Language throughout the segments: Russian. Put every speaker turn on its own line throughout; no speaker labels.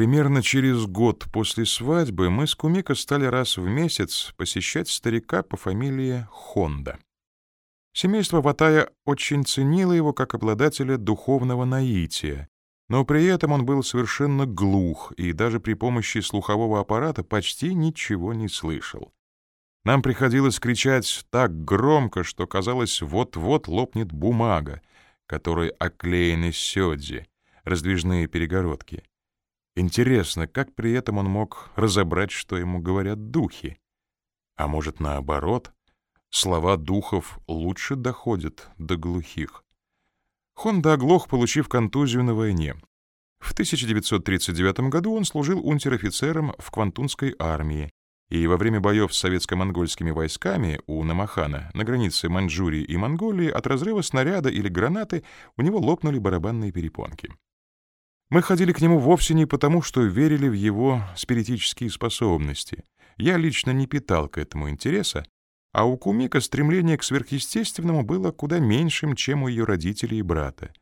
Примерно через год после свадьбы мы с Кумико стали раз в месяц посещать старика по фамилии Хонда. Семейство Ватая очень ценило его как обладателя духовного наития, но при этом он был совершенно глух и даже при помощи слухового аппарата почти ничего не слышал. Нам приходилось кричать так громко, что казалось, вот-вот лопнет бумага, которой оклеены сёдзи, раздвижные перегородки. Интересно, как при этом он мог разобрать, что ему говорят духи? А может, наоборот, слова духов лучше доходят до глухих? Хонда оглох, получив контузию на войне. В 1939 году он служил унтер-офицером в Квантунской армии, и во время боев с советско-монгольскими войсками у Намахана на границе Маньчжурии и Монголии от разрыва снаряда или гранаты у него лопнули барабанные перепонки. Мы ходили к нему вовсе не потому, что верили в его спиритические способности. Я лично не питал к этому интереса, а у Кумика стремление к сверхъестественному было куда меньшим, чем у ее родителей и брата.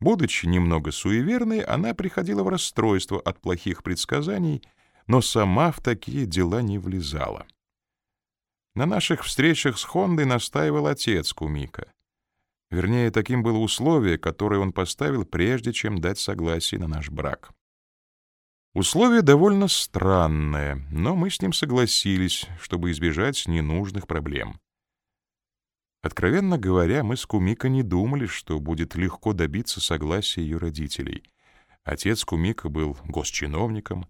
Будучи немного суеверной, она приходила в расстройство от плохих предсказаний, но сама в такие дела не влезала. На наших встречах с Хондой настаивал отец Кумика. Вернее, таким было условие, которое он поставил, прежде чем дать согласие на наш брак. Условие довольно странное, но мы с ним согласились, чтобы избежать ненужных проблем. Откровенно говоря, мы с Кумика не думали, что будет легко добиться согласия ее родителей. Отец Кумика был госчиновником,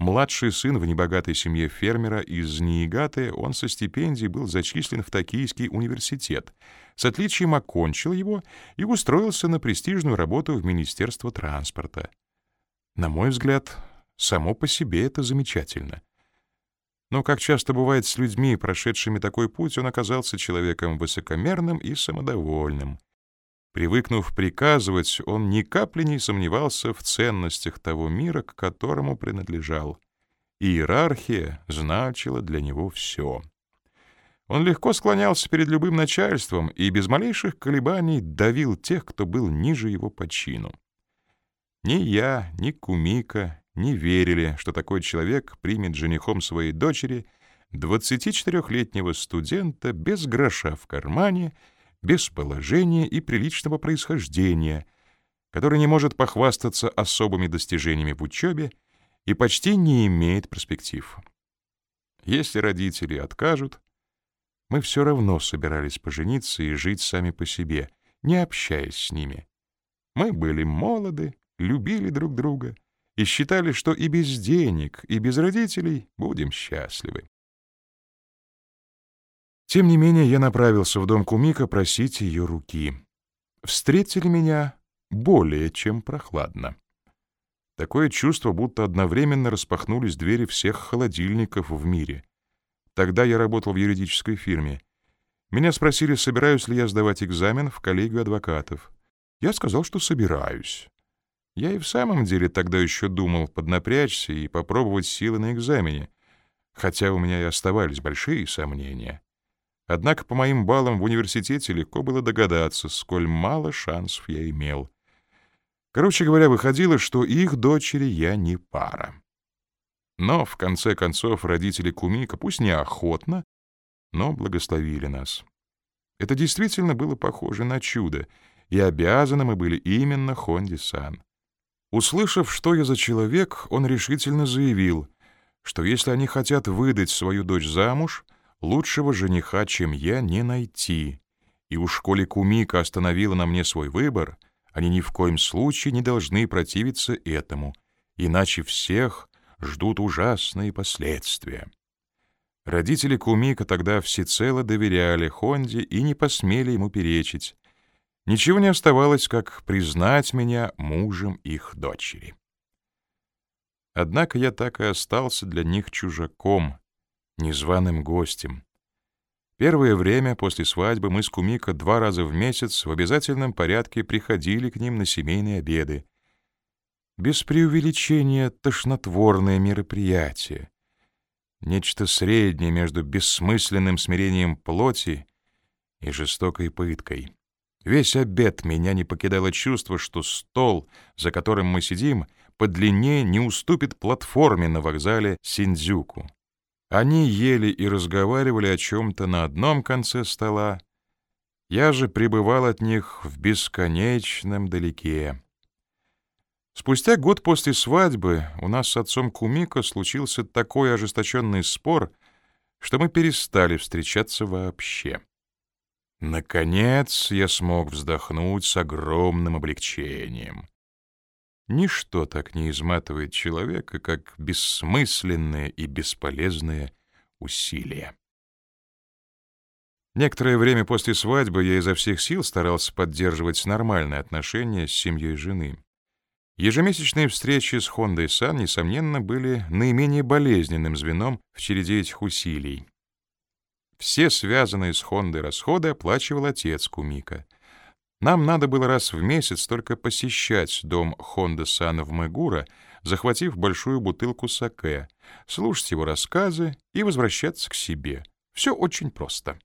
Младший сын в небогатой семье фермера из Ниигаты, он со стипендией был зачислен в Токийский университет, с отличием окончил его и устроился на престижную работу в Министерство транспорта. На мой взгляд, само по себе это замечательно. Но, как часто бывает с людьми, прошедшими такой путь, он оказался человеком высокомерным и самодовольным. Привыкнув приказывать, он ни капли не сомневался в ценностях того мира, к которому принадлежал. Иерархия значила для него все. Он легко склонялся перед любым начальством и без малейших колебаний давил тех, кто был ниже его по чину. Ни я, ни Кумика не верили, что такой человек примет женихом своей дочери 24-летнего студента без гроша в кармане — без положения и приличного происхождения, который не может похвастаться особыми достижениями в учебе и почти не имеет перспектив. Если родители откажут, мы все равно собирались пожениться и жить сами по себе, не общаясь с ними. Мы были молоды, любили друг друга и считали, что и без денег, и без родителей будем счастливы. Тем не менее, я направился в дом Кумика просить ее руки. Встретили меня более чем прохладно. Такое чувство, будто одновременно распахнулись двери всех холодильников в мире. Тогда я работал в юридической фирме. Меня спросили, собираюсь ли я сдавать экзамен в коллегию адвокатов. Я сказал, что собираюсь. Я и в самом деле тогда еще думал поднапрячься и попробовать силы на экзамене, хотя у меня и оставались большие сомнения. Однако по моим баллам в университете легко было догадаться, сколь мало шансов я имел. Короче говоря, выходило, что их дочери я не пара. Но, в конце концов, родители Кумика, пусть неохотно, но благословили нас. Это действительно было похоже на чудо, и обязаны мы были именно Хонди-сан. Услышав, что я за человек, он решительно заявил, что если они хотят выдать свою дочь замуж — лучшего жениха, чем я, не найти. И уж коли Кумика остановила на мне свой выбор, они ни в коем случае не должны противиться этому, иначе всех ждут ужасные последствия. Родители Кумика тогда всецело доверяли Хонде и не посмели ему перечить. Ничего не оставалось, как признать меня мужем их дочери. Однако я так и остался для них чужаком, незваным гостем. Первое время после свадьбы мы с Кумико два раза в месяц в обязательном порядке приходили к ним на семейные обеды. Без преувеличения тошнотворное мероприятие. Нечто среднее между бессмысленным смирением плоти и жестокой пыткой. Весь обед меня не покидало чувство, что стол, за которым мы сидим, по длине не уступит платформе на вокзале Синдзюку. Они ели и разговаривали о чем-то на одном конце стола, я же пребывал от них в бесконечном далеке. Спустя год после свадьбы у нас с отцом Кумико случился такой ожесточенный спор, что мы перестали встречаться вообще. Наконец я смог вздохнуть с огромным облегчением. Ничто так не изматывает человека, как бессмысленные и бесполезные усилия. Некоторое время после свадьбы я изо всех сил старался поддерживать нормальные отношения с семьей жены. Ежемесячные встречи с Хондой Сан, несомненно, были наименее болезненным звеном в череде этих усилий. Все связанные с Хондой расходы оплачивал отец Кумика. Нам надо было раз в месяц только посещать дом Хонда Сан в Мэгура, захватив большую бутылку саке, слушать его рассказы и возвращаться к себе. Все очень просто.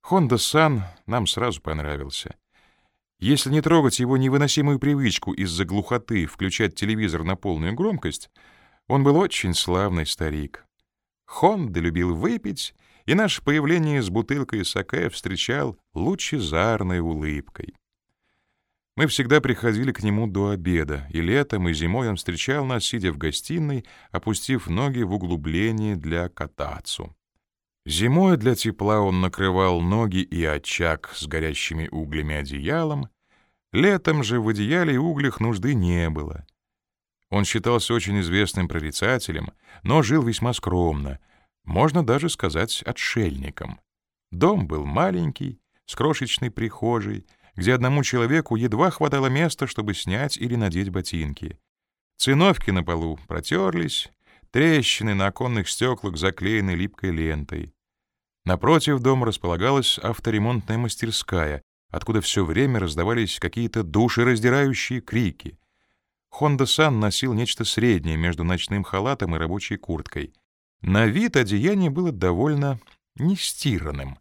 Хонда-сан нам сразу понравился. Если не трогать его невыносимую привычку из-за глухоты включать телевизор на полную громкость, он был очень славный старик. Хонда любил выпить, и наше появление с бутылкой саке встречал лучезарной улыбкой. Мы всегда приходили к нему до обеда, и летом, и зимой он встречал нас, сидя в гостиной, опустив ноги в углубление для катацу. Зимой для тепла он накрывал ноги и очаг с горящими углями одеялом, летом же в одеяле и углях нужды не было. Он считался очень известным прорицателем, но жил весьма скромно, можно даже сказать отшельником. Дом был маленький, с крошечной прихожей, где одному человеку едва хватало места, чтобы снять или надеть ботинки. Циновки на полу протерлись, трещины на оконных стеклах заклеены липкой лентой. Напротив дома располагалась авторемонтная мастерская, откуда все время раздавались какие-то душераздирающие крики. Хонда-сан носил нечто среднее между ночным халатом и рабочей курткой. На вид одеяние было довольно нестиранным.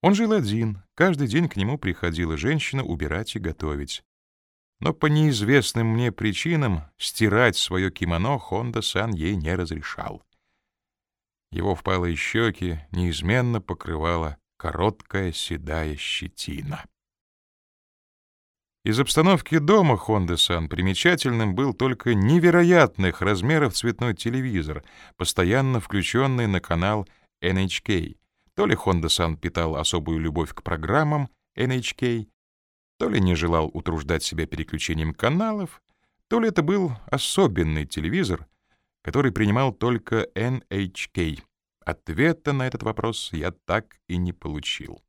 Он жил один, каждый день к нему приходила женщина убирать и готовить. Но по неизвестным мне причинам стирать свое кимоно Хонда-сан ей не разрешал. Его впалые щеки неизменно покрывала короткая седая щетина. Из обстановки дома Хонды-сан примечательным был только невероятных размеров цветной телевизор, постоянно включенный на канал NHK. То ли Хонда-сан питал особую любовь к программам NHK, то ли не желал утруждать себя переключением каналов, то ли это был особенный телевизор, который принимал только NHK. Ответа на этот вопрос я так и не получил.